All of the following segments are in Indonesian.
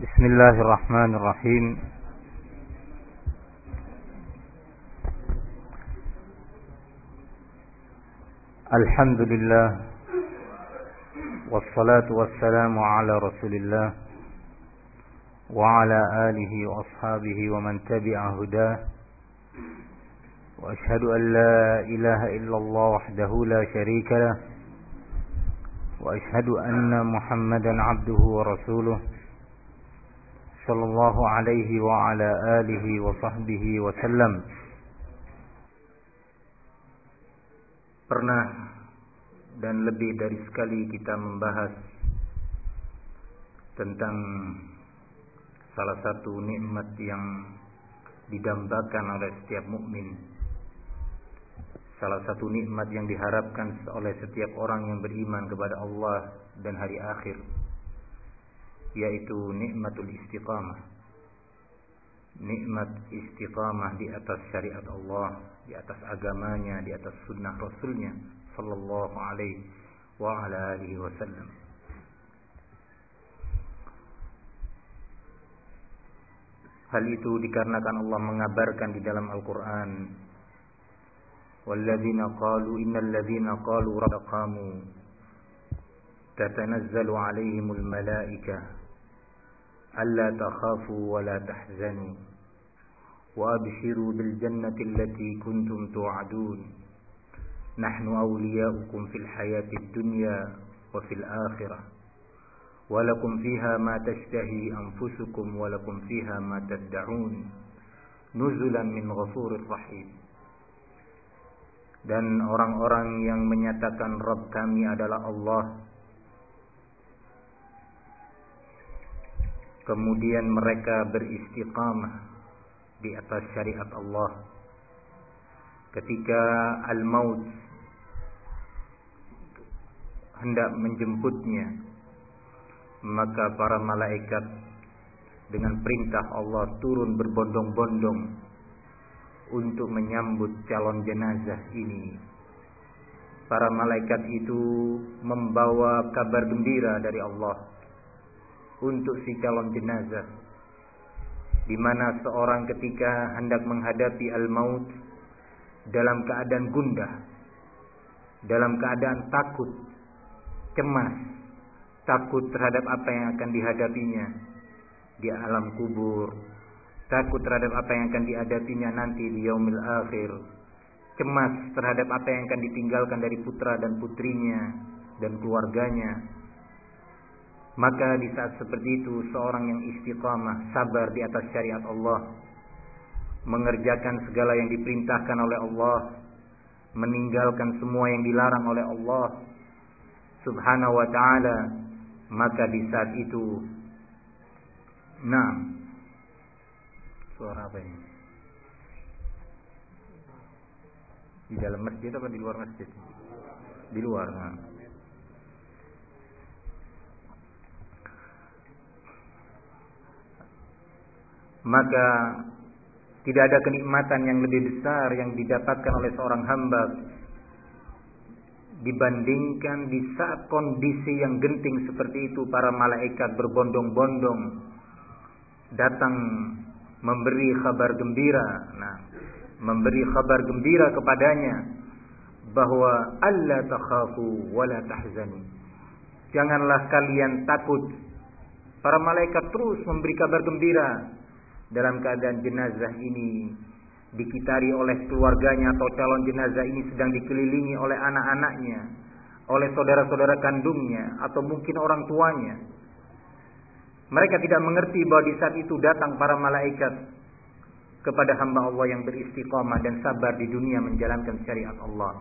بسم الله الرحمن الرحيم. الحمد لله والصلاة والسلام على رسول الله وعلى آله وأصحابه ومن تبع هداه. وأشهد أن لا إله إلا الله وحده لا شريك له. وأشهد أن محمدا عبده ورسوله. صلى الله عليه وعلى آله وصحبه وسلم Pernah dan lebih dari sekali kita membahas tentang salah satu nikmat yang didambakan oleh setiap mukmin. Salah satu nikmat yang diharapkan oleh setiap orang yang beriman kepada Allah dan hari akhir yaitu nikmatul istiqamah. Nikmat istiqamah di atas syariat Allah, di atas agamanya, di atas sunnah Rasulnya sallallahu alaihi wa ala alihi wasallam. Hal itu dikarenakan Allah mengabarkan di dalam Al-Qur'an والذين قالوا إن الذين قالوا رب قاموا تتنزل عليهم الملائكة ألا تخافوا ولا تحزنوا وأبشروا بالجنة التي كنتم توعدون نحن أولياؤكم في الحياة الدنيا وفي الآخرة ولكم فيها ما تشتهي أنفسكم ولكم فيها ما تدعون نزلا من غفور رحيم. Dan orang-orang yang menyatakan Rabb kami adalah Allah kemudian mereka beristiqamah di atas syariat Allah ketika al-maut hendak menjemputnya maka para malaikat dengan perintah Allah turun berbondong-bondong untuk menyambut calon jenazah ini. Para malaikat itu membawa kabar gembira dari Allah untuk si calon jenazah di mana seorang ketika hendak menghadapi al-maut dalam keadaan gundah, dalam keadaan takut, cemas, takut terhadap apa yang akan dihadapinya di alam kubur, takut terhadap apa yang akan dihadapinya nanti di yaumil akhir, cemas terhadap apa yang akan ditinggalkan dari putra dan putrinya dan keluarganya. Maka di saat seperti itu seorang yang istiqamah, sabar di atas syariat Allah, mengerjakan segala yang diperintahkan oleh Allah, meninggalkan semua yang dilarang oleh Allah Subhanahu wa taala, maka di saat itu Nah, Suara apa ini? Di dalam masjid apa di luar masjid? Di luar. Nah. Maka tidak ada kenikmatan yang lebih besar yang didapatkan oleh seorang hamba dibandingkan di saat kondisi yang genting seperti itu para malaikat berbondong-bondong datang memberi kabar gembira. Nah, memberi kabar gembira kepadanya bahwa Allah takhafu wa la tahzanu. Janganlah kalian takut. Para malaikat terus memberi kabar gembira dalam keadaan jenazah ini dikitari oleh keluarganya atau calon jenazah ini sedang dikelilingi oleh anak-anaknya, oleh saudara-saudara kandungnya atau mungkin orang tuanya mereka tidak mengerti bahwa di saat itu datang para malaikat kepada hamba Allah yang beristiqamah dan sabar di dunia menjalankan syariat Allah.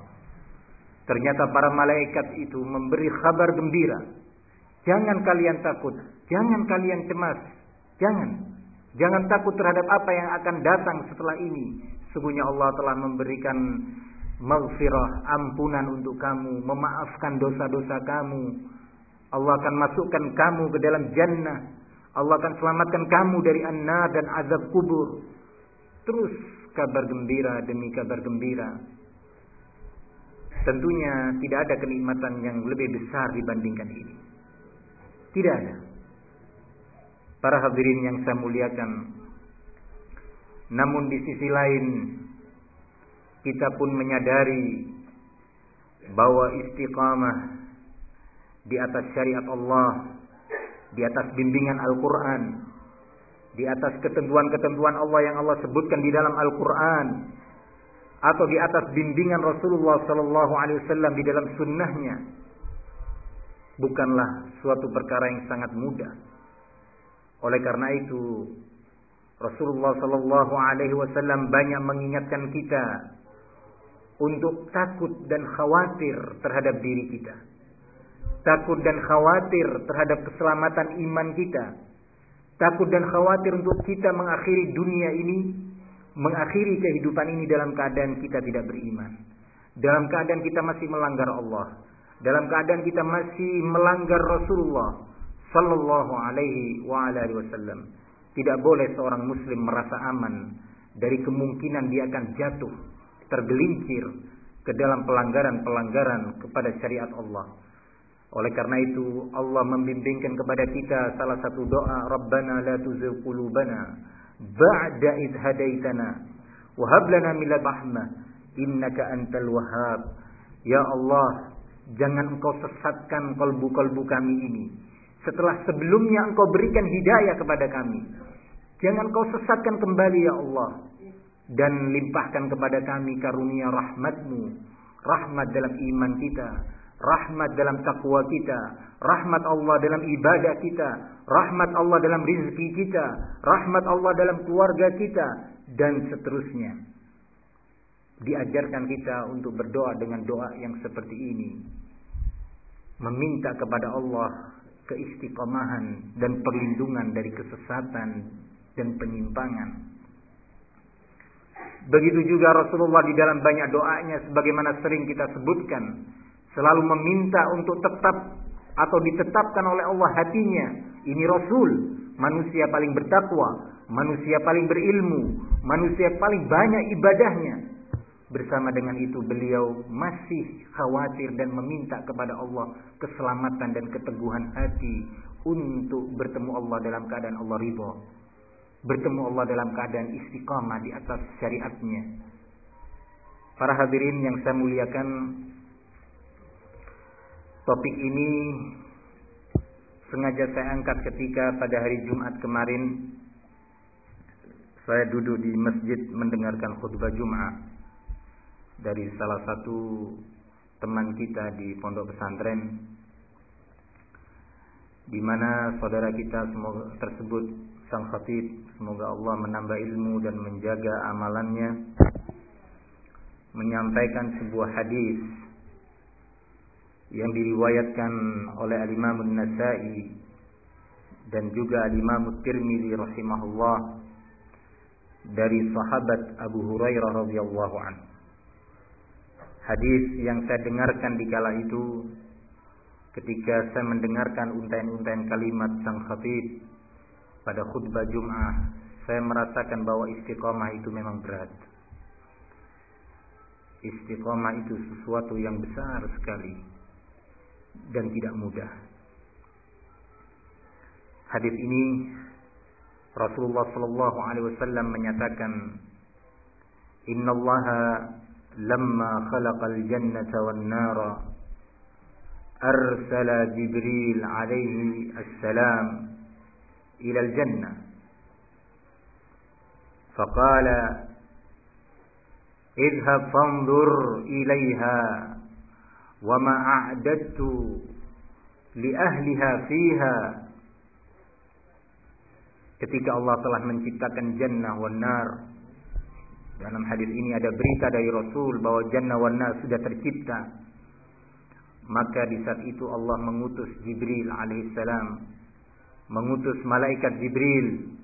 Ternyata para malaikat itu memberi kabar gembira. Jangan kalian takut, jangan kalian cemas, jangan. Jangan takut terhadap apa yang akan datang setelah ini. Sungguhnya Allah telah memberikan maghfirah, ampunan untuk kamu, memaafkan dosa-dosa kamu. Allah akan masukkan kamu ke dalam jannah Allah akan selamatkan kamu dari anna dan azab kubur. Terus kabar gembira demi kabar gembira. Tentunya tidak ada kenikmatan yang lebih besar dibandingkan ini. Tidak ada. Para hadirin yang saya muliakan. Namun di sisi lain kita pun menyadari bahwa istiqamah di atas syariat Allah, di atas bimbingan Al-Quran, di atas ketentuan-ketentuan Allah yang Allah sebutkan di dalam Al-Quran, atau di atas bimbingan Rasulullah Sallallahu Alaihi Wasallam di dalam sunnahnya, bukanlah suatu perkara yang sangat mudah. Oleh karena itu, Rasulullah Sallallahu Alaihi Wasallam banyak mengingatkan kita untuk takut dan khawatir terhadap diri kita. Takut dan khawatir terhadap keselamatan iman kita. Takut dan khawatir untuk kita mengakhiri dunia ini, mengakhiri kehidupan ini dalam keadaan kita tidak beriman. Dalam keadaan kita masih melanggar Allah. Dalam keadaan kita masih melanggar Rasulullah sallallahu alaihi wa wasallam. Tidak boleh seorang muslim merasa aman dari kemungkinan dia akan jatuh tergelincir ke dalam pelanggaran-pelanggaran kepada syariat Allah. Oleh karena itu Allah membimbingkan kepada kita salah satu doa Rabbana la tuzigh qulubana ba'da id hadaitana wa hab lana min rahmah innaka antal wahhab. Ya Allah, jangan Engkau sesatkan kalbu-kalbu kami ini setelah sebelumnya Engkau berikan hidayah kepada kami. Jangan Engkau sesatkan kembali ya Allah dan limpahkan kepada kami karunia rahmatmu rahmat dalam iman kita rahmat dalam takwa kita rahmat Allah dalam ibadah kita rahmat Allah dalam rizki kita rahmat Allah dalam keluarga kita dan seterusnya diajarkan kita untuk berdoa dengan doa yang seperti ini meminta kepada Allah keistiqomahan dan perlindungan dari kesesatan dan penyimpangan Begitu juga Rasulullah di dalam banyak doanya sebagaimana sering kita sebutkan. Selalu meminta untuk tetap atau ditetapkan oleh Allah hatinya. Ini Rasul, manusia paling bertakwa, manusia paling berilmu, manusia paling banyak ibadahnya. Bersama dengan itu beliau masih khawatir dan meminta kepada Allah keselamatan dan keteguhan hati untuk bertemu Allah dalam keadaan Allah ridho bertemu Allah dalam keadaan istiqamah di atas syariatnya. Para hadirin yang saya muliakan, topik ini sengaja saya angkat ketika pada hari Jumat kemarin saya duduk di masjid mendengarkan khutbah Jumat dari salah satu teman kita di pondok pesantren di mana saudara kita semua tersebut sang khatib semoga Allah menambah ilmu dan menjaga amalannya menyampaikan sebuah hadis yang diriwayatkan oleh Al-Imam An-Nasa'i dan juga Al-Imam Tirmizi rahimahullah dari sahabat Abu Hurairah radhiyallahu anhu. Hadis yang saya dengarkan di kala itu ketika saya mendengarkan untayan-untayan kalimat sang khatib pada khutbah Jum'ah saya merasakan bahwa istiqomah itu memang berat. Istiqomah itu sesuatu yang besar sekali dan tidak mudah. Hadis ini Rasulullah sallallahu alaihi wasallam menyatakan Inna Allah لما خلق الجنة والنار أرسل جبريل عليه السلام إلى الجنة. فقال اذهب فانظر إليها وما أعددت لأهلها فيها. Ketika Allah telah menciptakan jannah wal nar dalam hadis ini ada berita dari Rasul bahwa jannah wan nar sudah tercipta maka di saat itu Allah mengutus Jibril alaihissalam mengutus malaikat Jibril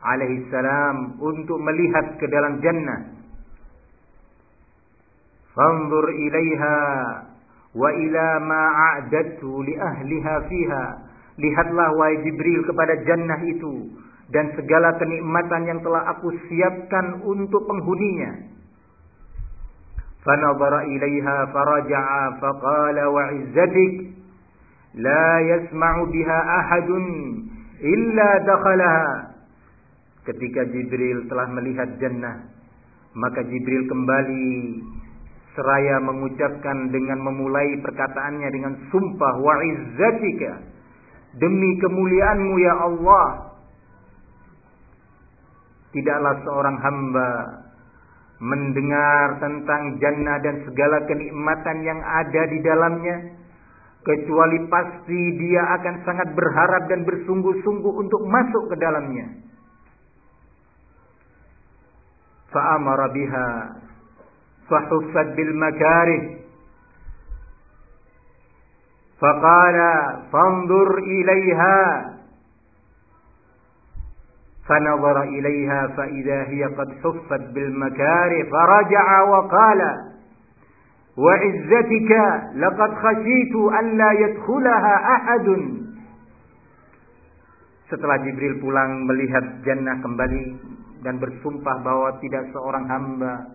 alaihissalam untuk melihat ke dalam jannah. Fanzur ilaiha wa ila ma a'dadtu li ahliha fiha. Lihatlah wahai Jibril kepada jannah itu dan segala kenikmatan yang telah aku siapkan untuk penghuninya. Ilaiha faraja'a faqala wa 'izzatik la yasma'u biha ahadun illa dakhalaha. Ketika Jibril telah melihat jannah, maka Jibril kembali seraya mengucapkan dengan memulai perkataannya dengan sumpah wa izzatika demi kemuliaanmu ya Allah Tidaklah seorang hamba mendengar tentang jannah dan segala kenikmatan yang ada di dalamnya kecuali pasti dia akan sangat berharap dan bersungguh-sungguh untuk masuk ke dalamnya. Fa'amara biha fahuffat bil makarih faqala fanzur ilaiha فنظر إليها فإذا هي قد حفت بالمكاره فرجع وقال وعزتك لقد خشيت ألا يدخلها أحد Setelah Jibril pulang melihat jannah kembali dan bersumpah bahwa tidak seorang hamba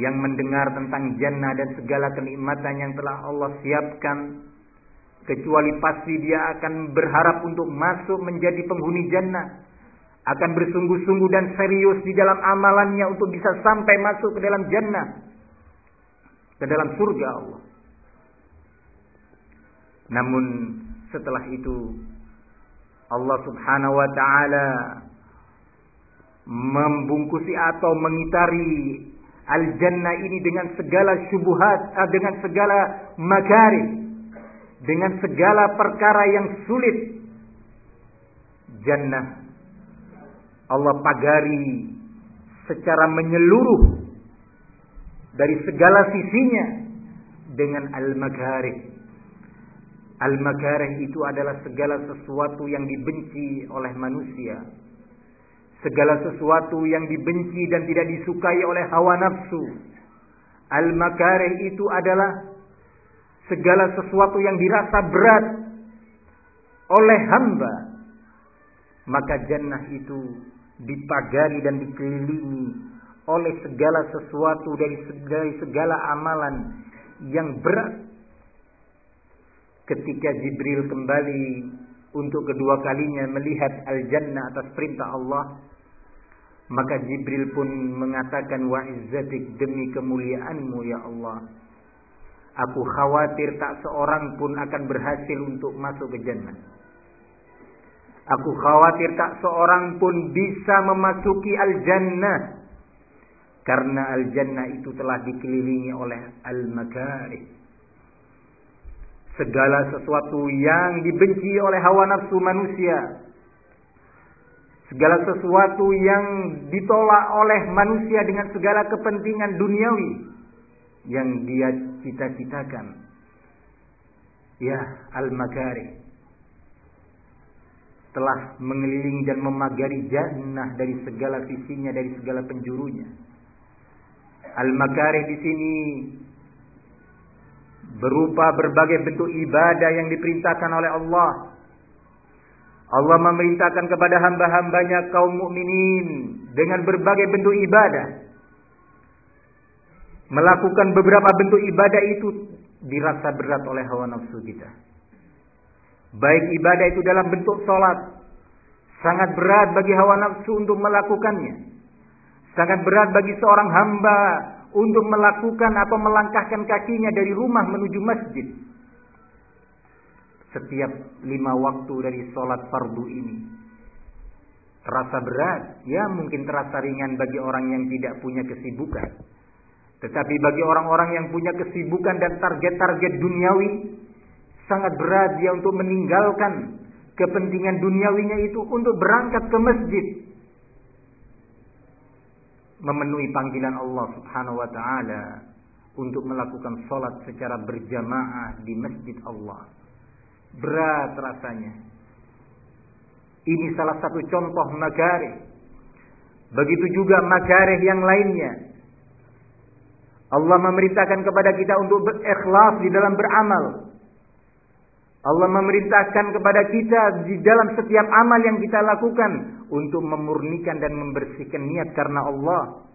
yang mendengar tentang jannah dan segala kenikmatan yang telah Allah siapkan kecuali pasti dia akan berharap untuk masuk menjadi penghuni jannah akan bersungguh-sungguh dan serius di dalam amalannya untuk bisa sampai masuk ke dalam jannah ke dalam surga Allah. Namun setelah itu Allah Subhanahu wa taala membungkusi atau mengitari al-jannah ini dengan segala syubhat, eh, dengan segala makari, dengan segala perkara yang sulit. Jannah Allah pagari secara menyeluruh dari segala sisinya dengan al-makarih. Al-makarih itu adalah segala sesuatu yang dibenci oleh manusia. Segala sesuatu yang dibenci dan tidak disukai oleh hawa nafsu. Al-makarih itu adalah segala sesuatu yang dirasa berat oleh hamba. Maka jannah itu dipagari dan dikelilingi oleh segala sesuatu dari segala, segala amalan yang berat. Ketika Jibril kembali untuk kedua kalinya melihat al-jannah atas perintah Allah, maka Jibril pun mengatakan wa izzatik demi kemuliaanmu ya Allah. Aku khawatir tak seorang pun akan berhasil untuk masuk ke jannah. Aku khawatir tak seorang pun bisa memasuki al-jannah karena al-jannah itu telah dikelilingi oleh al-makarih. Segala sesuatu yang dibenci oleh hawa nafsu manusia. Segala sesuatu yang ditolak oleh manusia dengan segala kepentingan duniawi yang dia cita-citakan. Ya, al-makarih telah mengelilingi dan memagari jannah dari segala sisinya, dari segala penjurunya. Al-makarih di sini berupa berbagai bentuk ibadah yang diperintahkan oleh Allah. Allah memerintahkan kepada hamba-hambanya kaum mukminin dengan berbagai bentuk ibadah. Melakukan beberapa bentuk ibadah itu dirasa berat oleh hawa nafsu kita. Baik ibadah itu dalam bentuk sholat. Sangat berat bagi hawa nafsu untuk melakukannya. Sangat berat bagi seorang hamba untuk melakukan atau melangkahkan kakinya dari rumah menuju masjid. Setiap lima waktu dari sholat fardu ini. Terasa berat, ya mungkin terasa ringan bagi orang yang tidak punya kesibukan. Tetapi bagi orang-orang yang punya kesibukan dan target-target duniawi, sangat berat dia untuk meninggalkan kepentingan duniawinya itu untuk berangkat ke masjid memenuhi panggilan Allah Subhanahu wa taala untuk melakukan sholat secara berjamaah di masjid Allah. Berat rasanya. Ini salah satu contoh makarih. Begitu juga makarih yang lainnya. Allah memerintahkan kepada kita untuk berikhlas di dalam beramal. Allah memerintahkan kepada kita di dalam setiap amal yang kita lakukan untuk memurnikan dan membersihkan niat karena Allah.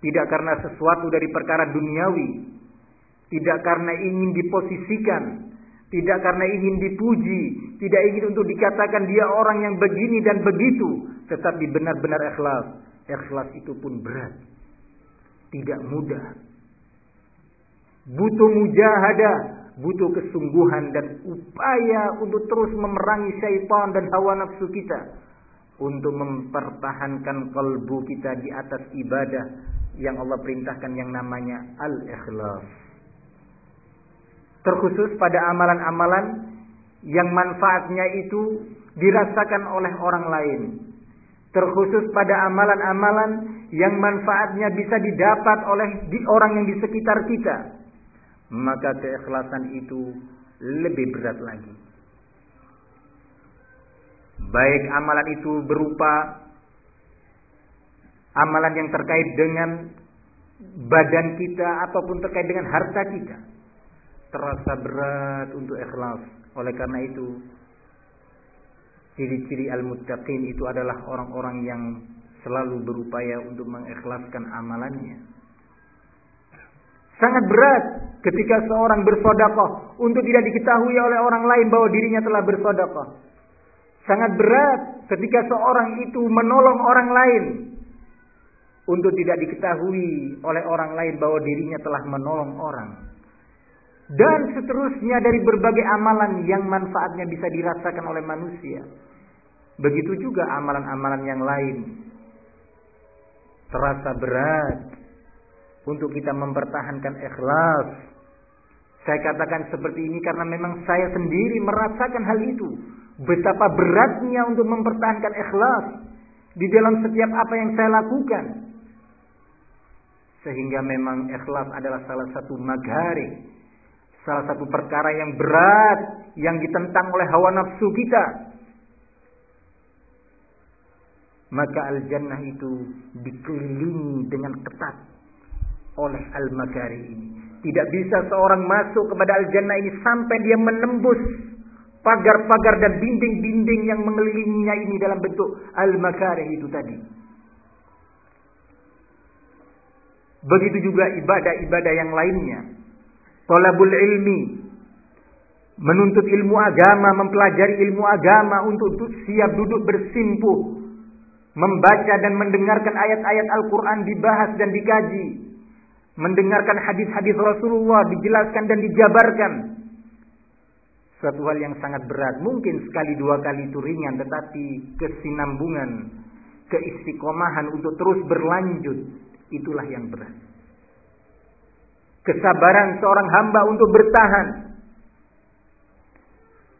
Tidak karena sesuatu dari perkara duniawi. Tidak karena ingin diposisikan tidak karena ingin dipuji, tidak ingin untuk dikatakan dia orang yang begini dan begitu, tetapi benar-benar ikhlas. Ikhlas itu pun berat. Tidak mudah. Butuh mujahadah, butuh kesungguhan dan upaya untuk terus memerangi syaitan dan hawa nafsu kita untuk mempertahankan kalbu kita di atas ibadah yang Allah perintahkan yang namanya al-ikhlas terkhusus pada amalan-amalan yang manfaatnya itu dirasakan oleh orang lain. Terkhusus pada amalan-amalan yang manfaatnya bisa didapat oleh di orang yang di sekitar kita. Maka keikhlasan itu lebih berat lagi. Baik amalan itu berupa amalan yang terkait dengan badan kita ataupun terkait dengan harta kita terasa berat untuk ikhlas. Oleh karena itu, ciri-ciri al-muttaqin itu adalah orang-orang yang selalu berupaya untuk mengikhlaskan amalannya. Sangat berat ketika seorang bersodakoh untuk tidak diketahui oleh orang lain bahwa dirinya telah bersodakoh. Sangat berat ketika seorang itu menolong orang lain untuk tidak diketahui oleh orang lain bahwa dirinya telah menolong orang dan seterusnya dari berbagai amalan yang manfaatnya bisa dirasakan oleh manusia. Begitu juga amalan-amalan yang lain. Terasa berat untuk kita mempertahankan ikhlas. Saya katakan seperti ini karena memang saya sendiri merasakan hal itu. Betapa beratnya untuk mempertahankan ikhlas di dalam setiap apa yang saya lakukan. Sehingga memang ikhlas adalah salah satu magari Salah satu perkara yang berat yang ditentang oleh hawa nafsu kita. Maka al-jannah itu dikelilingi dengan ketat oleh al-makari ini. Tidak bisa seorang masuk kepada al-jannah ini sampai dia menembus pagar-pagar dan dinding-dinding yang mengelilinginya ini dalam bentuk al-makari itu tadi. Begitu juga ibadah-ibadah yang lainnya Tolabul ilmi. Menuntut ilmu agama, mempelajari ilmu agama untuk siap duduk bersimpuh. Membaca dan mendengarkan ayat-ayat Al-Quran dibahas dan dikaji. Mendengarkan hadis-hadis Rasulullah dijelaskan dan dijabarkan. Suatu hal yang sangat berat. Mungkin sekali dua kali itu ringan. Tetapi kesinambungan, keistiqomahan untuk terus berlanjut. Itulah yang berat kesabaran seorang hamba untuk bertahan.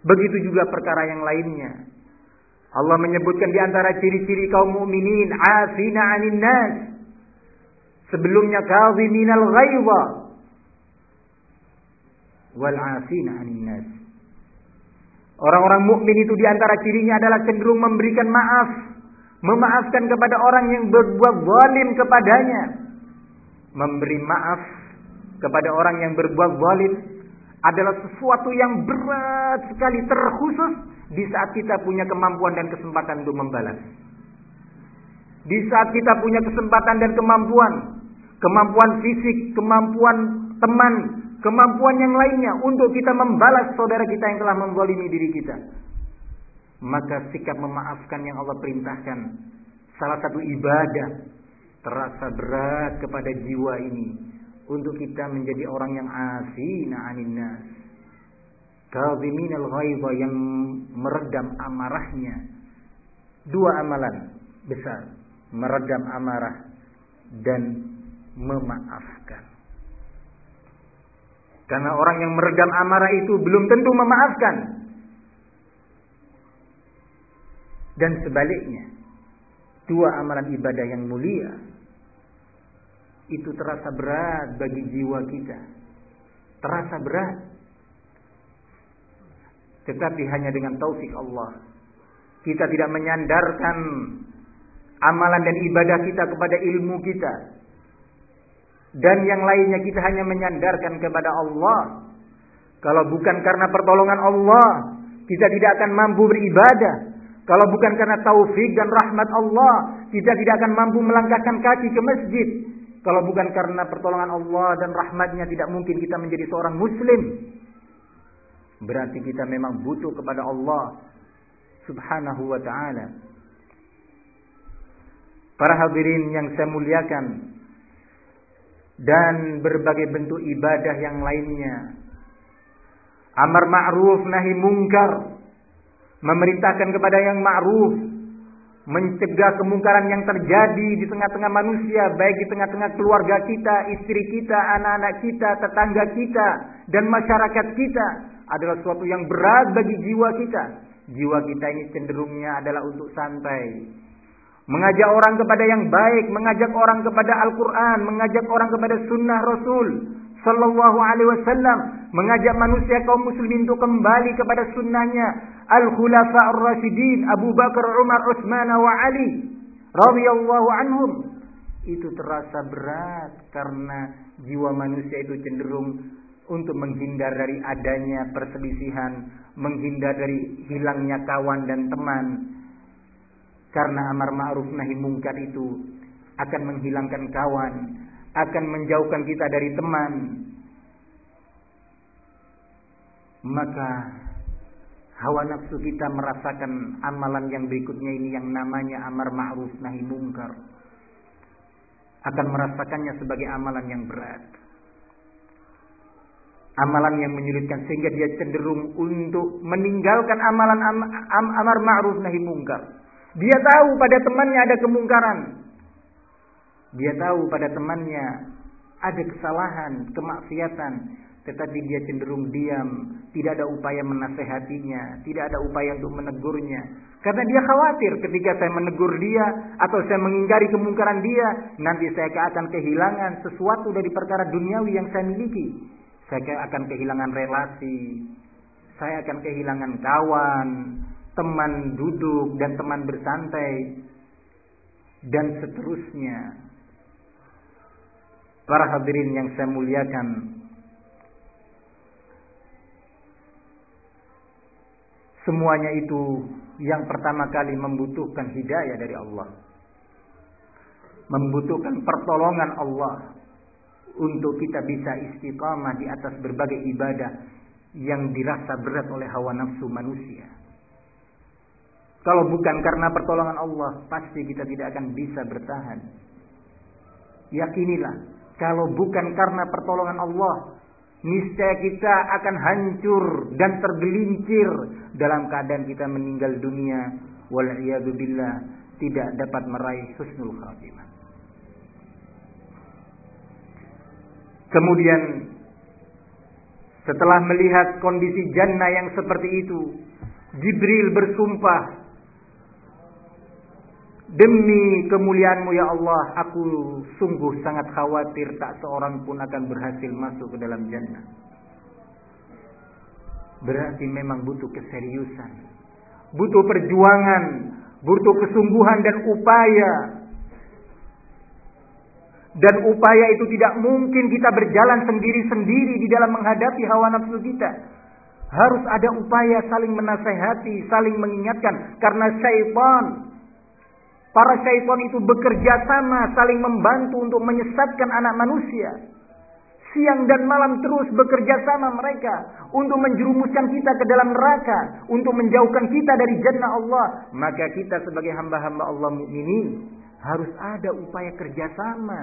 Begitu juga perkara yang lainnya. Allah menyebutkan di antara ciri-ciri kaum mukminin afina 'anil nas. Sebelumnya kadhiminal ghaidha wal afina 'anil nas. Orang-orang mukmin itu di antara cirinya adalah cenderung memberikan maaf, memaafkan kepada orang yang berbuat zalim kepadanya. Memberi maaf kepada orang yang berbuat zalim adalah sesuatu yang berat sekali terkhusus di saat kita punya kemampuan dan kesempatan untuk membalas. Di saat kita punya kesempatan dan kemampuan, kemampuan fisik, kemampuan teman, kemampuan yang lainnya untuk kita membalas saudara kita yang telah menzalimi diri kita. Maka sikap memaafkan yang Allah perintahkan salah satu ibadah terasa berat kepada jiwa ini untuk kita menjadi orang yang asina anin nas. Al-ghaidha yang meredam amarahnya. Dua amalan besar, meredam amarah dan memaafkan. Karena orang yang meredam amarah itu belum tentu memaafkan. Dan sebaliknya, dua amalan ibadah yang mulia itu terasa berat bagi jiwa kita. Terasa berat. Tetapi hanya dengan taufik Allah. Kita tidak menyandarkan amalan dan ibadah kita kepada ilmu kita. Dan yang lainnya kita hanya menyandarkan kepada Allah. Kalau bukan karena pertolongan Allah, kita tidak akan mampu beribadah. Kalau bukan karena taufik dan rahmat Allah, kita tidak akan mampu melangkahkan kaki ke masjid. Kalau bukan karena pertolongan Allah dan rahmatnya tidak mungkin kita menjadi seorang muslim. berarti kita memang butuh kepada Allah Subhanahu wa taala. Para hadirin yang saya muliakan dan berbagai bentuk ibadah yang lainnya. Amar ma'ruf nahi mungkar. Memerintahkan kepada yang ma'ruf, mencegah kemungkaran yang terjadi di tengah-tengah manusia, baik di tengah-tengah keluarga kita, istri kita, anak-anak kita, tetangga kita, dan masyarakat kita adalah suatu yang berat bagi jiwa kita. Jiwa kita ini cenderungnya adalah untuk santai. Mengajak orang kepada yang baik, mengajak orang kepada Al-Quran, mengajak orang kepada sunnah Rasul Sallallahu Alaihi Wasallam, mengajak manusia kaum muslimin untuk kembali kepada sunnahnya Al-Khulafa Ar-Rasyidin Abu Bakar, Umar, Utsman, wa Ali radhiyallahu anhum. Itu terasa berat karena jiwa manusia itu cenderung untuk menghindar dari adanya perselisihan, menghindar dari hilangnya kawan dan teman. Karena amar ma'ruf nahi mungkar itu akan menghilangkan kawan, akan menjauhkan kita dari teman. Maka hawa nafsu kita merasakan amalan yang berikutnya ini yang namanya amar ma'ruf nahi mungkar akan merasakannya sebagai amalan yang berat amalan yang menyulitkan sehingga dia cenderung untuk meninggalkan amalan am, am, amar ma'ruf nahi mungkar. Dia tahu pada temannya ada kemungkaran. Dia tahu pada temannya ada kesalahan, kemaksiatan, tetapi dia cenderung diam, tidak ada upaya menasehatinya, tidak ada upaya untuk menegurnya. Karena dia khawatir ketika saya menegur dia atau saya mengingkari kemungkaran dia, nanti saya akan kehilangan sesuatu dari perkara duniawi yang saya miliki. Saya akan kehilangan relasi. Saya akan kehilangan kawan, teman duduk dan teman bersantai dan seterusnya. Para hadirin yang saya muliakan, semuanya itu yang pertama kali membutuhkan hidayah dari Allah. Membutuhkan pertolongan Allah untuk kita bisa istiqamah di atas berbagai ibadah yang dirasa berat oleh hawa nafsu manusia. Kalau bukan karena pertolongan Allah, pasti kita tidak akan bisa bertahan. Yakinilah, kalau bukan karena pertolongan Allah, niscaya kita akan hancur dan tergelincir dalam keadaan kita meninggal dunia. Wal'iyadu tidak dapat meraih husnul khatimah. Kemudian setelah melihat kondisi jannah yang seperti itu, Jibril bersumpah, Demi kemuliaanmu ya Allah, aku sungguh sangat khawatir tak seorang pun akan berhasil masuk ke dalam jannah. Berarti memang butuh keseriusan, butuh perjuangan, butuh kesungguhan dan upaya dan upaya itu tidak mungkin kita berjalan sendiri-sendiri di dalam menghadapi hawa nafsu kita. Harus ada upaya saling menasehati, saling mengingatkan. Karena syaitan, para syaitan itu bekerja sama, saling membantu untuk menyesatkan anak manusia. Siang dan malam terus bekerja sama mereka untuk menjerumuskan kita ke dalam neraka, untuk menjauhkan kita dari jannah Allah. Maka kita sebagai hamba-hamba Allah mukminin harus ada upaya kerjasama,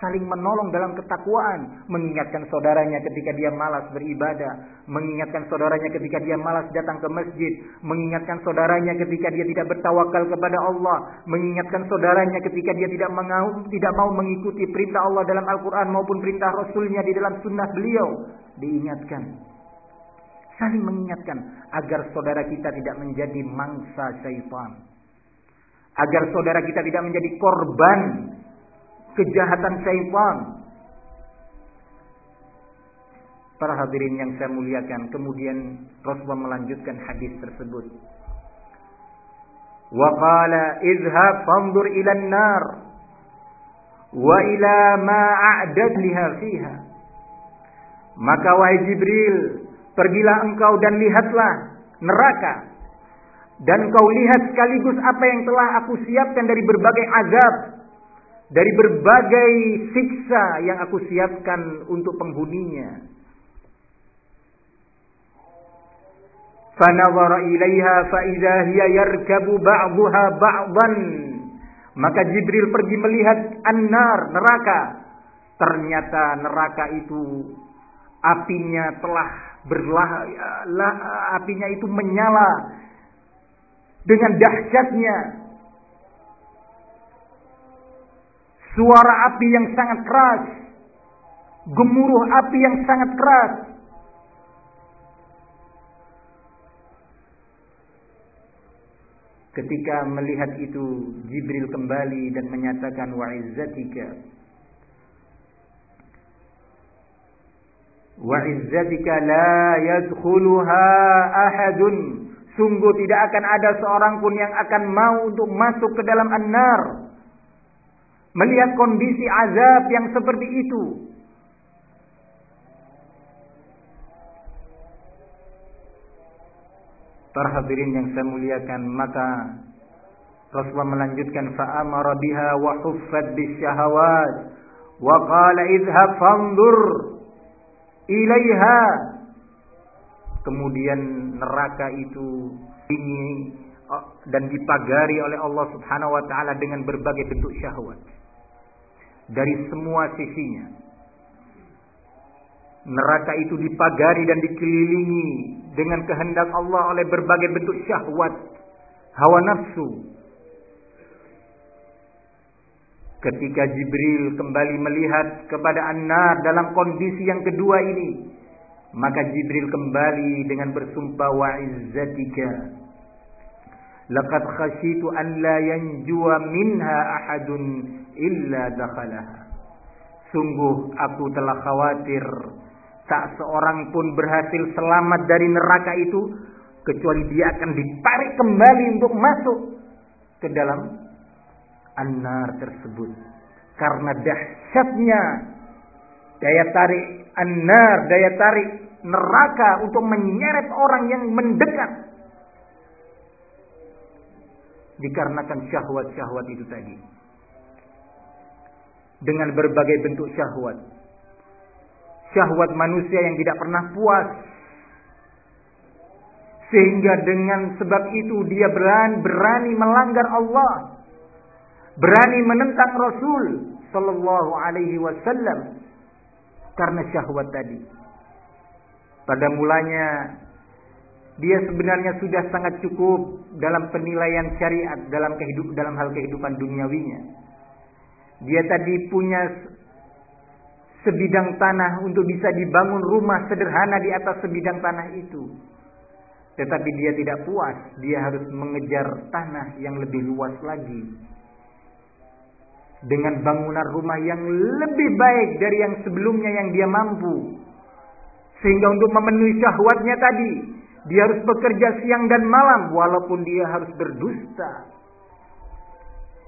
saling menolong dalam ketakwaan, mengingatkan saudaranya ketika dia malas beribadah, mengingatkan saudaranya ketika dia malas datang ke masjid, mengingatkan saudaranya ketika dia tidak bertawakal kepada Allah, mengingatkan saudaranya ketika dia tidak mau, tidak mau mengikuti perintah Allah dalam Al-Quran maupun perintah Rasulnya di dalam sunnah beliau, diingatkan. Saling mengingatkan agar saudara kita tidak menjadi mangsa syaitan agar saudara kita tidak menjadi korban kejahatan syaitan. Para hadirin yang saya muliakan, kemudian Rasulullah melanjutkan hadis tersebut. Wa qala idhhab fanzur ila an-nar wa ila ma a'dad liha fiha. Maka wahai Jibril, pergilah engkau dan lihatlah neraka dan kau lihat sekaligus apa yang telah aku siapkan dari berbagai azab dari berbagai siksa yang aku siapkan untuk penghuninya. Fanawara ilaiha fa'idha hiya yarkabu ba'duha ba'dan. Maka Jibril pergi melihat an-nar neraka. Ternyata neraka itu apinya telah berlah, apinya itu menyala dengan dahsyatnya suara api yang sangat keras. Gemuruh api yang sangat keras. Ketika melihat itu Jibril kembali dan menyatakan wa izzatika. Wa izzatika la yadkhuluha ahadun. Sungguh tidak akan ada seorang pun yang akan mau untuk masuk ke dalam an-nar melihat kondisi azab yang seperti itu. Para hadirin yang saya muliakan, maka Rasulullah melanjutkan fa'amara biha wa huffat bisyahawat wa qala idhhab fanzur ilaiha. Kemudian neraka itu ini dan dipagari oleh Allah Subhanahu wa taala dengan berbagai bentuk syahwat dari semua sisinya neraka itu dipagari dan dikelilingi dengan kehendak Allah oleh berbagai bentuk syahwat, hawa nafsu. Ketika Jibril kembali melihat kepada An-Nar dalam kondisi yang kedua ini, maka Jibril kembali dengan bersumpah wa izzatika laqad khashitu an la yanjua minha ahadun illa dakhalaha. Sungguh aku telah khawatir Tak seorang pun berhasil selamat dari neraka itu kecuali dia akan ditarik kembali untuk masuk ke dalam an-nar tersebut. Karena dahsyatnya daya tarik an-nar, daya tarik neraka untuk menyeret orang yang mendekat. Dikarenakan syahwat-syahwat itu tadi. Dengan berbagai bentuk syahwat syahwat manusia yang tidak pernah puas. Sehingga dengan sebab itu dia berani, berani melanggar Allah. Berani menentang Rasul sallallahu alaihi wasallam karena syahwat tadi. Pada mulanya dia sebenarnya sudah sangat cukup dalam penilaian syariat dalam kehidup dalam hal kehidupan duniawinya. Dia tadi punya sebidang tanah untuk bisa dibangun rumah sederhana di atas sebidang tanah itu. Tetapi dia tidak puas, dia harus mengejar tanah yang lebih luas lagi. Dengan bangunan rumah yang lebih baik dari yang sebelumnya yang dia mampu. Sehingga untuk memenuhi syahwatnya tadi, dia harus bekerja siang dan malam walaupun dia harus berdusta.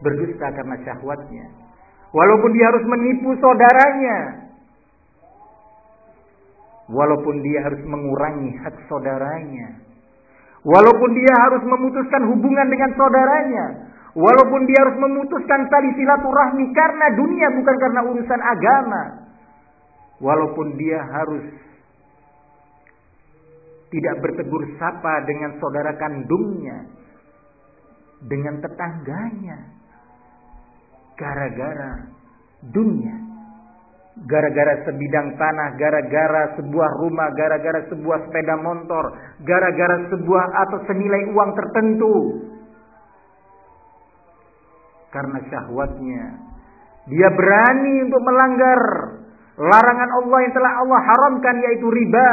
Berdusta karena syahwatnya. Walaupun dia harus menipu saudaranya, Walaupun dia harus mengurangi hak saudaranya. Walaupun dia harus memutuskan hubungan dengan saudaranya. Walaupun dia harus memutuskan tali silaturahmi karena dunia bukan karena urusan agama. Walaupun dia harus tidak bertegur sapa dengan saudara kandungnya. Dengan tetangganya. Gara-gara dunia gara-gara sebidang tanah, gara-gara sebuah rumah, gara-gara sebuah sepeda motor, gara-gara sebuah atau senilai uang tertentu. Karena syahwatnya, dia berani untuk melanggar larangan Allah yang telah Allah haramkan yaitu riba.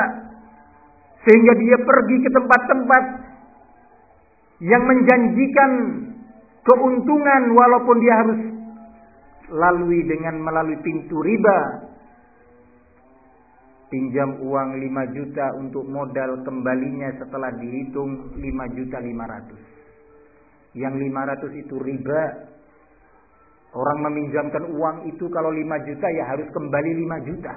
Sehingga dia pergi ke tempat-tempat yang menjanjikan keuntungan walaupun dia harus lalui dengan melalui pintu riba. Pinjam uang 5 juta untuk modal kembalinya setelah dihitung 5 juta 500. Yang 500 itu riba. Orang meminjamkan uang itu kalau 5 juta ya harus kembali 5 juta.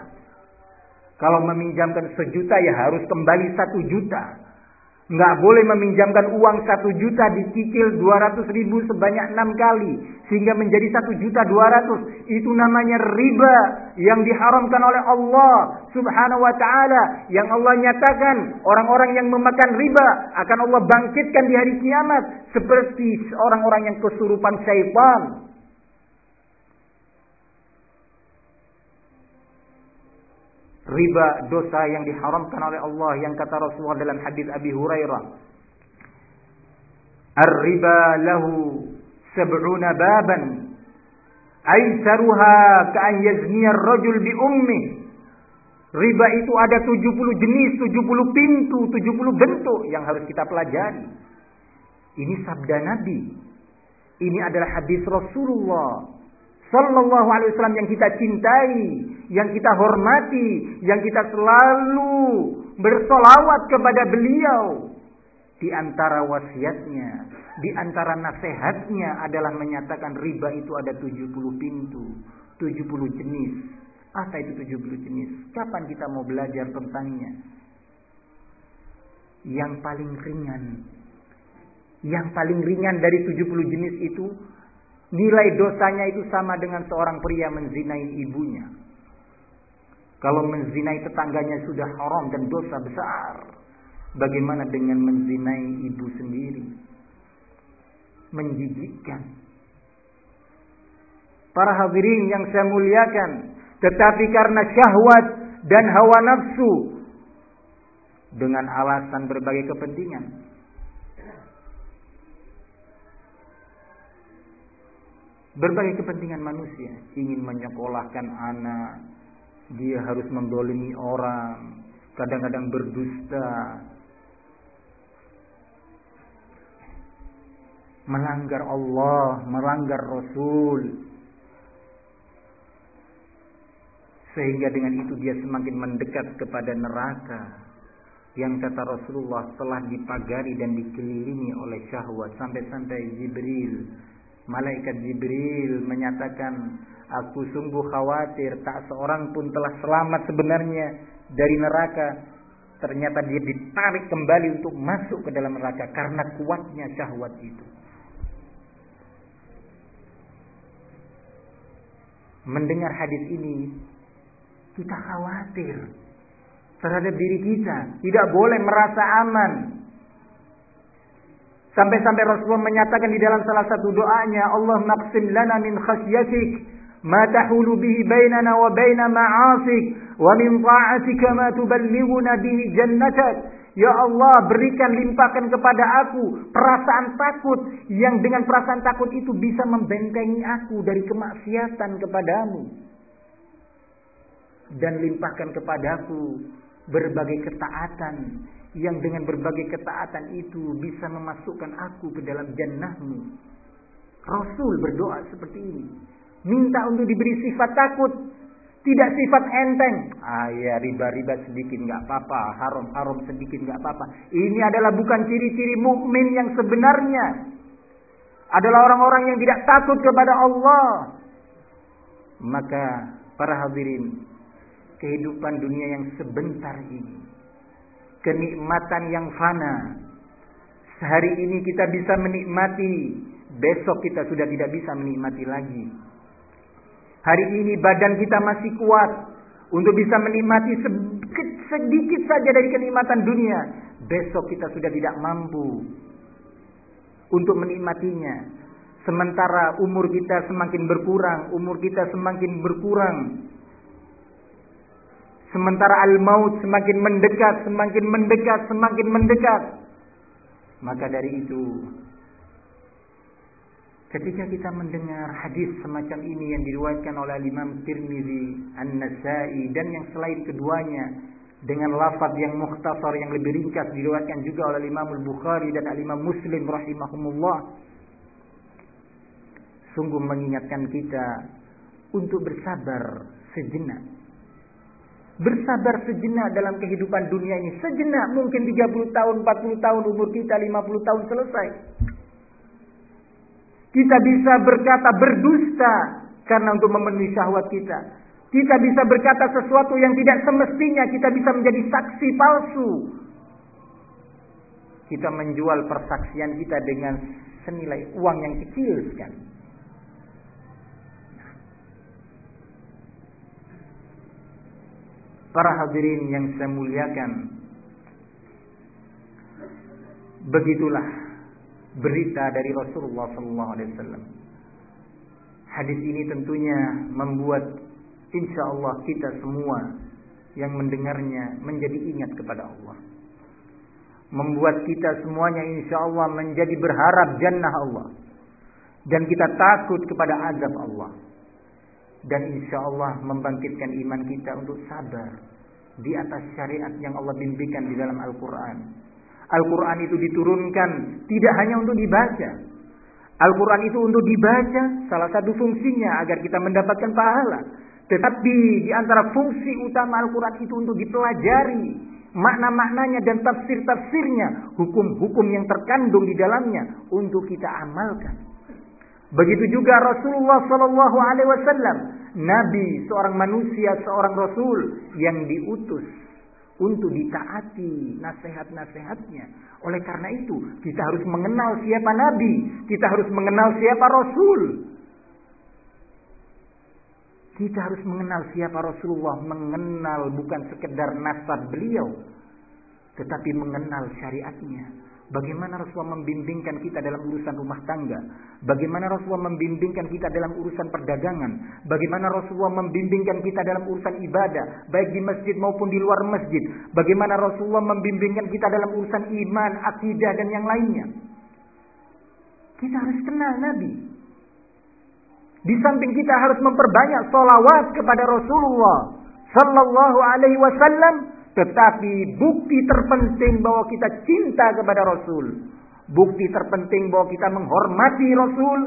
Kalau meminjamkan sejuta ya harus kembali 1 juta. Nggak boleh meminjamkan uang satu juta dicicil dua ratus ribu sebanyak enam kali. Sehingga menjadi satu juta dua ratus. Itu namanya riba yang diharamkan oleh Allah subhanahu wa ta'ala. Yang Allah nyatakan orang-orang yang memakan riba akan Allah bangkitkan di hari kiamat. Seperti orang-orang yang kesurupan syaitan. Riba dosa yang diharamkan oleh Allah yang kata Rasulullah dalam hadis Abi Hurairah Ar-riba lahu sab'una baban aisaruha ka'an yazniya ar-rajul bi ummi Riba itu ada 70 jenis, 70 pintu, 70 bentuk yang harus kita pelajari. Ini sabda Nabi. Ini adalah hadis Rasulullah Sallallahu alaihi wasallam yang kita cintai, yang kita hormati, yang kita selalu bersolawat kepada beliau. Di antara wasiatnya, di antara nasihatnya adalah menyatakan riba itu ada 70 pintu, 70 jenis. Apa itu 70 jenis? Kapan kita mau belajar tentangnya? Yang paling ringan. Yang paling ringan dari 70 jenis itu Nilai dosanya itu sama dengan seorang pria menzinai ibunya. Kalau menzinai tetangganya sudah haram dan dosa besar. Bagaimana dengan menzinai ibu sendiri? Menjijikkan. Para hadirin yang saya muliakan. Tetapi karena syahwat dan hawa nafsu. Dengan alasan berbagai kepentingan Berbagai kepentingan manusia. Ingin menyekolahkan anak. Dia harus mendolimi orang. Kadang-kadang berdusta. Melanggar Allah. Melanggar Rasul. Sehingga dengan itu dia semakin mendekat kepada neraka. Yang kata Rasulullah telah dipagari dan dikelilingi oleh syahwat. Sampai-sampai Jibril Malaikat Jibril menyatakan, aku sungguh khawatir tak seorang pun telah selamat sebenarnya dari neraka. Ternyata dia ditarik kembali untuk masuk ke dalam neraka karena kuatnya syahwat itu. Mendengar hadis ini, kita khawatir terhadap diri kita. Tidak boleh merasa aman Sampai-sampai Rasulullah menyatakan di dalam salah satu doanya, Allah naqsim lana min khasyatik ma tahulu bihi bainana wa baina ma'asik wa min ta'atika ma tuballighuna bihi jannatak. Ya Allah, berikan limpahkan kepada aku perasaan takut yang dengan perasaan takut itu bisa membentengi aku dari kemaksiatan kepadamu. Dan limpahkan kepadaku berbagai ketaatan yang dengan berbagai ketaatan itu bisa memasukkan aku ke dalam jannahmu. Rasul berdoa seperti ini. Minta untuk diberi sifat takut. Tidak sifat enteng. Ah ya riba-riba sedikit nggak apa-apa. Haram-haram sedikit nggak apa-apa. Ini adalah bukan ciri-ciri mukmin yang sebenarnya. Adalah orang-orang yang tidak takut kepada Allah. Maka para hadirin. Kehidupan dunia yang sebentar ini kenikmatan yang fana. Sehari ini kita bisa menikmati, besok kita sudah tidak bisa menikmati lagi. Hari ini badan kita masih kuat untuk bisa menikmati sedikit saja dari kenikmatan dunia. Besok kita sudah tidak mampu untuk menikmatinya. Sementara umur kita semakin berkurang, umur kita semakin berkurang. Sementara al-maut semakin mendekat, semakin mendekat, semakin mendekat. Maka dari itu, ketika kita mendengar hadis semacam ini yang diriwayatkan oleh Imam Tirmizi, An-Nasai dan yang selain keduanya dengan lafaz yang mukhtasar yang lebih ringkas diriwayatkan juga oleh Imam Al-Bukhari dan Al-Imam Muslim rahimahumullah. Sungguh mengingatkan kita untuk bersabar sejenak Bersabar sejenak dalam kehidupan dunia ini. Sejenak mungkin 30 tahun, 40 tahun umur kita, 50 tahun selesai. Kita bisa berkata berdusta karena untuk memenuhi syahwat kita. Kita bisa berkata sesuatu yang tidak semestinya, kita bisa menjadi saksi palsu. kita menjual persaksian kita dengan senilai uang yang kecil sekali. Para hadirin yang saya muliakan, begitulah berita dari Rasulullah SAW. Hadis ini tentunya membuat insya Allah kita semua yang mendengarnya menjadi ingat kepada Allah. Membuat kita semuanya insya Allah menjadi berharap jannah Allah. Dan kita takut kepada azab Allah dan insya Allah membangkitkan iman kita untuk sabar di atas syariat yang Allah bimbingkan di dalam Al-Quran. Al-Quran itu diturunkan tidak hanya untuk dibaca. Al-Quran itu untuk dibaca salah satu fungsinya agar kita mendapatkan pahala. Tetapi di antara fungsi utama Al-Quran itu untuk dipelajari makna-maknanya dan tafsir-tafsirnya, hukum-hukum yang terkandung di dalamnya untuk kita amalkan. Begitu juga Rasulullah Sallallahu Alaihi Wasallam, Nabi, seorang manusia, seorang Rasul yang diutus untuk ditaati nasihat-nasihatnya. Oleh karena itu, kita harus mengenal siapa Nabi, kita harus mengenal siapa Rasul. Kita harus mengenal siapa Rasulullah, mengenal bukan sekedar nasab beliau, tetapi mengenal syariatnya. Bagaimana Rasulullah membimbingkan kita dalam urusan rumah tangga? Bagaimana Rasulullah membimbingkan kita dalam urusan perdagangan? Bagaimana Rasulullah membimbingkan kita dalam urusan ibadah, baik di masjid maupun di luar masjid? Bagaimana Rasulullah membimbingkan kita dalam urusan iman, akidah dan yang lainnya? Kita harus kenal Nabi. Di samping kita harus memperbanyak solawat kepada Rasulullah Sallallahu Alaihi Wasallam, tetapi bukti terpenting bahwa kita cinta kepada Rasul, bukti terpenting bahwa kita menghormati Rasul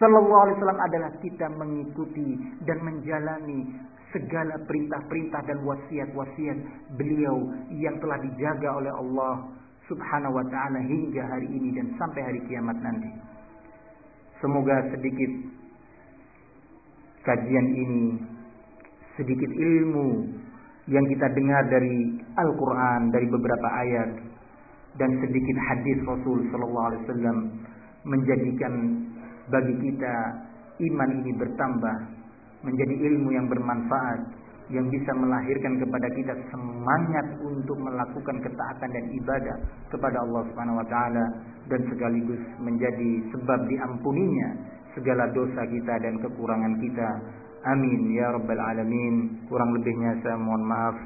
Sallallahu Alaihi Wasallam adalah kita mengikuti dan menjalani segala perintah-perintah dan wasiat-wasiat beliau yang telah dijaga oleh Allah Subhanahu wa taala hingga hari ini dan sampai hari kiamat nanti. Semoga sedikit kajian ini sedikit ilmu yang kita dengar dari Al-Quran dari beberapa ayat dan sedikit hadis Rasul Sallallahu Alaihi Wasallam menjadikan bagi kita iman ini bertambah menjadi ilmu yang bermanfaat yang bisa melahirkan kepada kita semangat untuk melakukan ketaatan dan ibadah kepada Allah Subhanahu wa taala dan sekaligus menjadi sebab diampuninya segala dosa kita dan kekurangan kita. Amin ya rabbal alamin. Kurang lebihnya saya mohon maaf.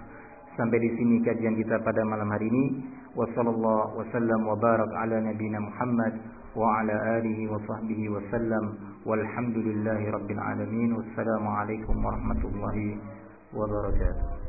Sampai di sini kajian kita pada malam hari ini. Wassallallahu wasallam wa barak ala nabiyina Muhammad wa ala alihi wa sahbihi wasallam. Wassalamualaikum warahmatullahi wabarakatuh.